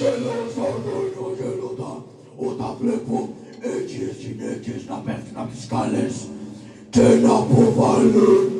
Τέλος ορδώνω γελωτά όταν βλέπω έγκυες γυναίκες να πέφτουν από τις σκάλες και να αποβάλλουν